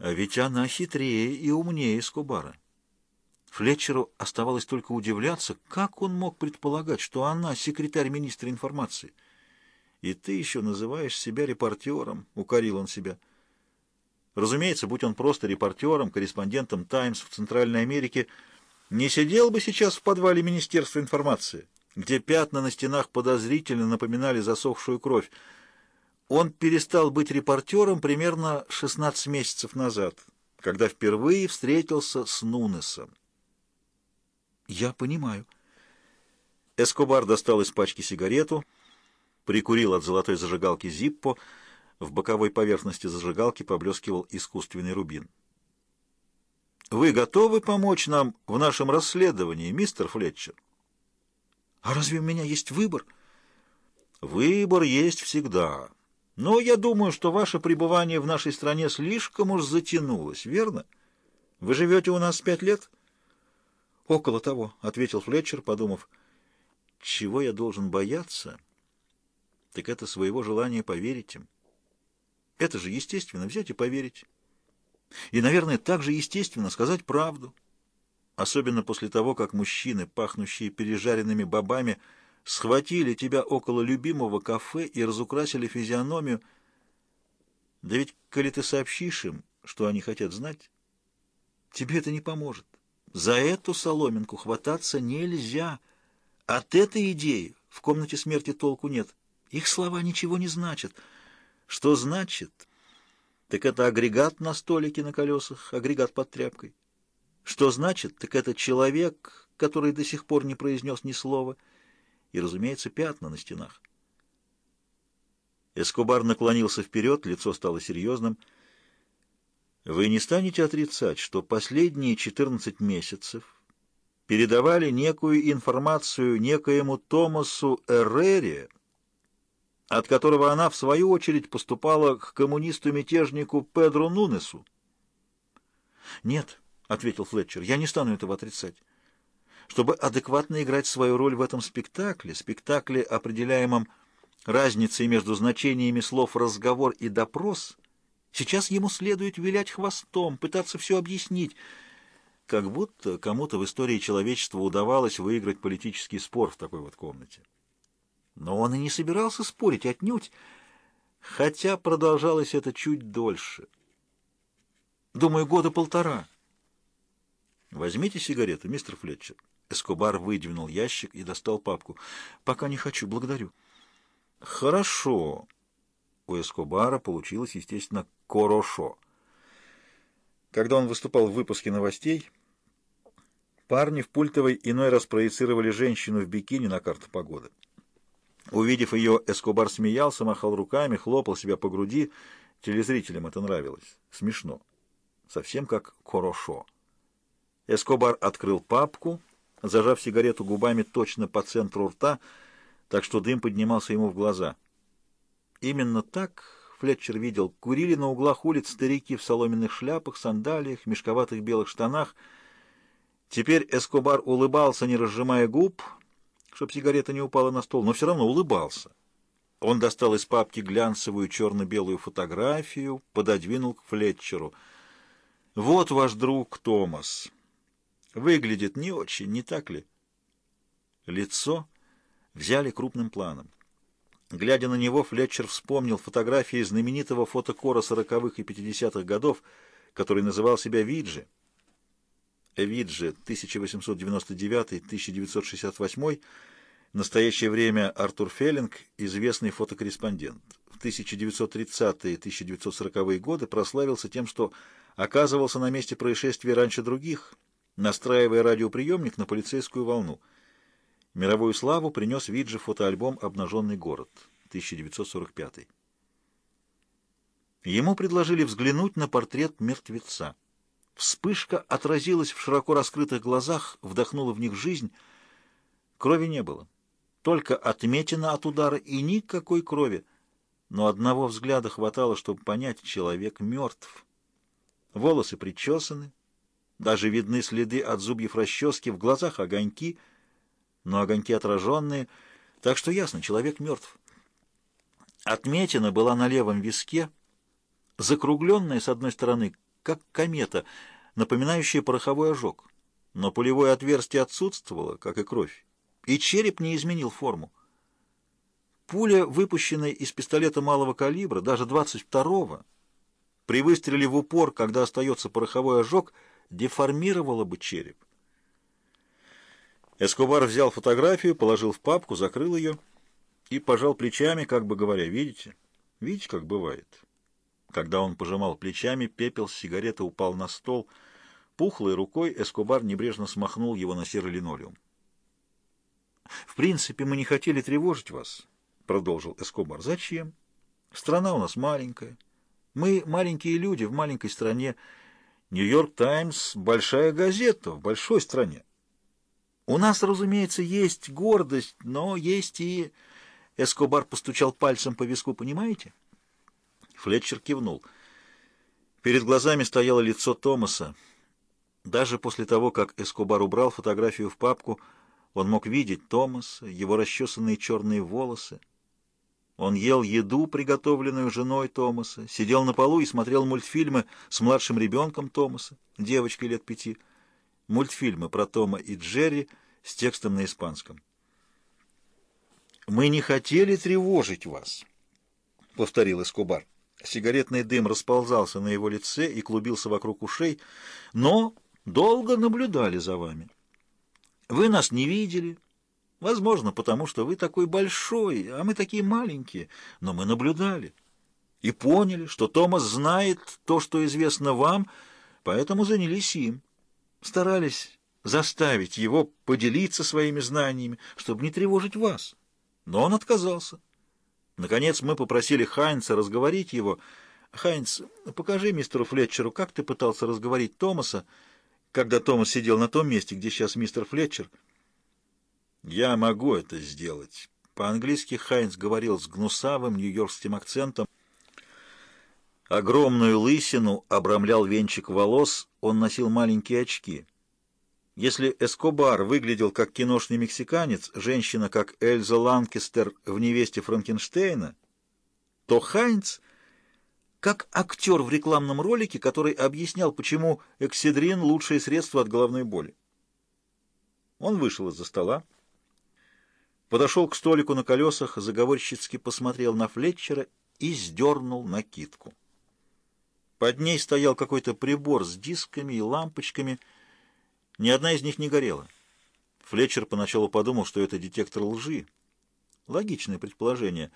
Ведь она хитрее и умнее Скобара. Флетчеру оставалось только удивляться, как он мог предполагать, что она секретарь министра информации. «И ты еще называешь себя репортером», — укорил он себя. Разумеется, будь он просто репортером, корреспондентом «Таймс» в Центральной Америке, не сидел бы сейчас в подвале Министерства информации, где пятна на стенах подозрительно напоминали засохшую кровь. Он перестал быть репортером примерно 16 месяцев назад, когда впервые встретился с Нунесом. «Я понимаю». Эскобар достал из пачки сигарету, прикурил от золотой зажигалки «Зиппо», в боковой поверхности зажигалки поблескивал искусственный рубин. «Вы готовы помочь нам в нашем расследовании, мистер Флетчер?» «А разве у меня есть выбор?» «Выбор есть всегда. Но я думаю, что ваше пребывание в нашей стране слишком уж затянулось, верно? Вы живете у нас пять лет?» «Около того», — ответил Флетчер, подумав. «Чего я должен бояться?» «Так это своего желания поверить им». Это же естественно, взять и поверить. И, наверное, так же естественно сказать правду. Особенно после того, как мужчины, пахнущие пережаренными бобами, схватили тебя около любимого кафе и разукрасили физиономию. Да ведь, коли ты сообщишь им, что они хотят знать, тебе это не поможет. За эту соломинку хвататься нельзя. От этой идеи в комнате смерти толку нет. Их слова ничего не значат. Что значит? Так это агрегат на столике на колесах, агрегат под тряпкой. Что значит? Так это человек, который до сих пор не произнес ни слова. И, разумеется, пятна на стенах. Эскобар наклонился вперед, лицо стало серьезным. Вы не станете отрицать, что последние 14 месяцев передавали некую информацию некоему Томасу Эррере, от которого она, в свою очередь, поступала к коммунисту-мятежнику Педро Нунесу. «Нет», — ответил Флетчер, — «я не стану этого отрицать. Чтобы адекватно играть свою роль в этом спектакле, спектакле, определяемом разницей между значениями слов «разговор» и «допрос», сейчас ему следует вилять хвостом, пытаться все объяснить, как будто кому-то в истории человечества удавалось выиграть политический спор в такой вот комнате. Но он и не собирался спорить отнюдь, хотя продолжалось это чуть дольше. Думаю, года полтора. Возьмите сигарету, мистер Флетчер. Эскобар выдвинул ящик и достал папку. Пока не хочу, благодарю. Хорошо. У Эскобара получилось, естественно, хорошо. Когда он выступал в выпуске новостей, парни в пультовой иной раз проецировали женщину в бикини на карту погоды. Увидев ее, Эскобар смеялся, махал руками, хлопал себя по груди. Телезрителям это нравилось. Смешно. Совсем как хорошо. Эскобар открыл папку, зажав сигарету губами точно по центру рта, так что дым поднимался ему в глаза. Именно так Флетчер видел, курили на углах улиц старики в соломенных шляпах, сандалиях, мешковатых белых штанах. Теперь Эскобар улыбался, не разжимая губ, чтобы сигарета не упала на стол, но все равно улыбался. Он достал из папки глянцевую черно-белую фотографию, пододвинул к Флетчеру. «Вот ваш друг Томас. Выглядит не очень, не так ли?» Лицо взяли крупным планом. Глядя на него, Флетчер вспомнил фотографии знаменитого фотокора сороковых и пятидесятых годов, который называл себя Виджи. Виджи 1899-1968, в настоящее время Артур Феллинг, известный фотокорреспондент. В 1930-1940-е годы прославился тем, что оказывался на месте происшествия раньше других, настраивая радиоприемник на полицейскую волну. Мировую славу принес Виджи фотоальбом «Обнаженный город» 1945. Ему предложили взглянуть на портрет мертвеца. Вспышка отразилась в широко раскрытых глазах, вдохнула в них жизнь. Крови не было. Только отметина от удара и никакой крови. Но одного взгляда хватало, чтобы понять, человек мертв. Волосы причесаны, даже видны следы от зубьев расчески, в глазах огоньки, но огоньки отраженные, так что ясно, человек мертв. Отметина была на левом виске, закругленная с одной стороны как комета, напоминающая пороховой ожог. Но пулевое отверстие отсутствовало, как и кровь, и череп не изменил форму. Пуля, выпущенная из пистолета малого калибра, даже 22-го, при выстреле в упор, когда остается пороховой ожог, деформировала бы череп. Эскобар взял фотографию, положил в папку, закрыл ее и пожал плечами, как бы говоря, видите? Видите, как бывает? Когда он пожимал плечами, пепел с сигареты упал на стол. Пухлой рукой Эскобар небрежно смахнул его на серый линолеум. «В принципе, мы не хотели тревожить вас», — продолжил Эскобар. «Зачем? Страна у нас маленькая. Мы маленькие люди в маленькой стране. Нью-Йорк Таймс — большая газета в большой стране. У нас, разумеется, есть гордость, но есть и...» Эскобар постучал пальцем по виску, понимаете? Флетчер кивнул. Перед глазами стояло лицо Томаса. Даже после того, как Эскобар убрал фотографию в папку, он мог видеть Томаса, его расчесанные черные волосы. Он ел еду, приготовленную женой Томаса, сидел на полу и смотрел мультфильмы с младшим ребенком Томаса, девочкой лет пяти. Мультфильмы про Тома и Джерри с текстом на испанском. «Мы не хотели тревожить вас», — повторил Эскобар. Сигаретный дым расползался на его лице и клубился вокруг ушей, но долго наблюдали за вами. Вы нас не видели, возможно, потому что вы такой большой, а мы такие маленькие, но мы наблюдали и поняли, что Томас знает то, что известно вам, поэтому занялись им, старались заставить его поделиться своими знаниями, чтобы не тревожить вас. Но он отказался. Наконец мы попросили Хайнца разговорить его. «Хайнц, покажи мистеру Флетчеру, как ты пытался разговорить Томаса, когда Томас сидел на том месте, где сейчас мистер Флетчер?» «Я могу это сделать». По-английски Хайнц говорил с гнусавым нью-йоркским акцентом. Огромную лысину обрамлял венчик волос, он носил маленькие очки. Если Эскобар выглядел как киношный мексиканец, женщина как Эльза Ланкестер в «Невесте Франкенштейна», то Хайнц как актер в рекламном ролике, который объяснял, почему экседрин – лучшее средство от головной боли. Он вышел из-за стола, подошел к столику на колесах, заговорщицки посмотрел на Флетчера и сдернул накидку. Под ней стоял какой-то прибор с дисками и лампочками – ни одна из них не горела. Флетчер поначалу подумал, что это детектор лжи. Логичное предположение.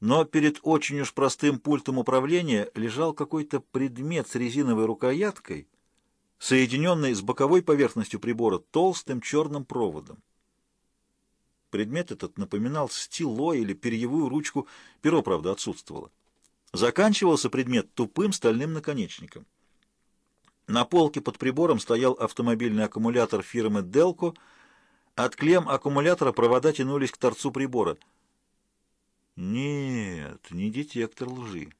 Но перед очень уж простым пультом управления лежал какой-то предмет с резиновой рукояткой, соединенный с боковой поверхностью прибора толстым черным проводом. Предмет этот напоминал стило или перьевую ручку, перо, правда, отсутствовало. Заканчивался предмет тупым стальным наконечником. На полке под прибором стоял автомобильный аккумулятор фирмы Delco. От клем аккумулятора провода тянулись к торцу прибора. Нет, не детектор лжи.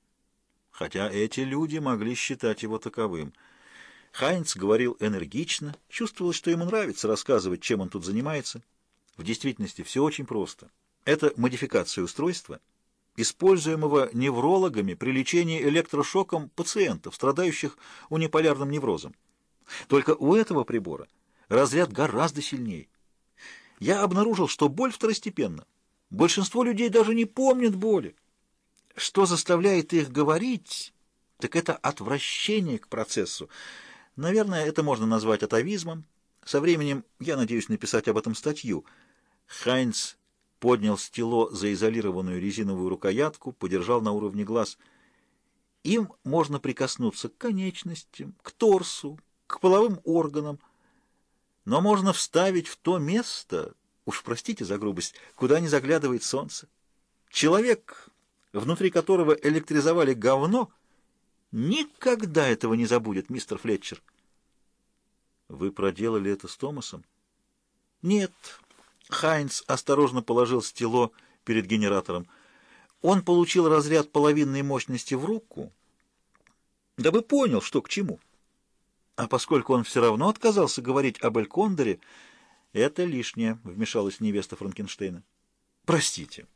Хотя эти люди могли считать его таковым. Хайнц говорил энергично, чувствовалось, что ему нравится рассказывать, чем он тут занимается. В действительности все очень просто. Это модификация устройства — используемого неврологами при лечении электрошоком пациентов, страдающих униполярным неврозом. Только у этого прибора разряд гораздо сильнее. Я обнаружил, что боль второстепенна. Большинство людей даже не помнят боли. Что заставляет их говорить, так это отвращение к процессу. Наверное, это можно назвать атовизмом. Со временем я надеюсь написать об этом статью. Хайнц поднял стело за изолированную резиновую рукоятку, подержал на уровне глаз. Им можно прикоснуться к конечностям, к торсу, к половым органам, но можно вставить в то место, уж простите за грубость, куда не заглядывает солнце. Человек, внутри которого электризовали говно, никогда этого не забудет, мистер Флетчер. Вы проделали это с Томасом? Нет, Хайнц осторожно положил стело перед генератором. Он получил разряд половинной мощности в руку, дабы понял, что к чему. А поскольку он все равно отказался говорить об Элькондоре, это лишнее, — вмешалась невеста Франкенштейна. Простите,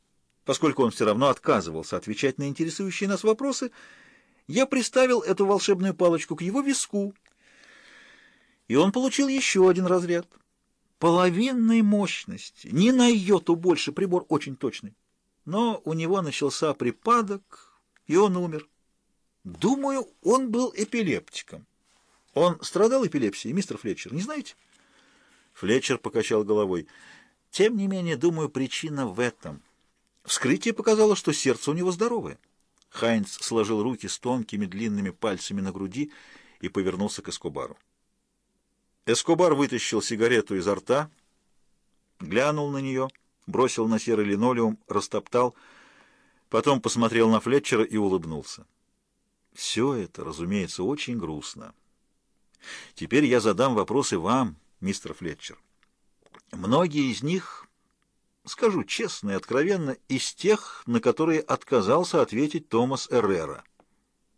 поскольку он все равно отказывался отвечать на интересующие нас вопросы, Я приставил эту волшебную палочку к его виску, и он получил еще один разряд. Половинной мощности, ни на йоту больше, прибор очень точный. Но у него начался припадок, и он умер. Думаю, он был эпилептиком. Он страдал эпилепсией, мистер Флетчер, не знаете? Флетчер покачал головой. Тем не менее, думаю, причина в этом. Вскрытие показало, что сердце у него здоровое. Хайнц сложил руки с тонкими длинными пальцами на груди и повернулся к Эскобару. Эскобар вытащил сигарету изо рта, глянул на нее, бросил на серый линолеум, растоптал, потом посмотрел на Флетчера и улыбнулся. Все это, разумеется, очень грустно. Теперь я задам вопросы вам, мистер Флетчер. Многие из них, скажу честно и откровенно, из тех, на которые отказался ответить Томас Эррера.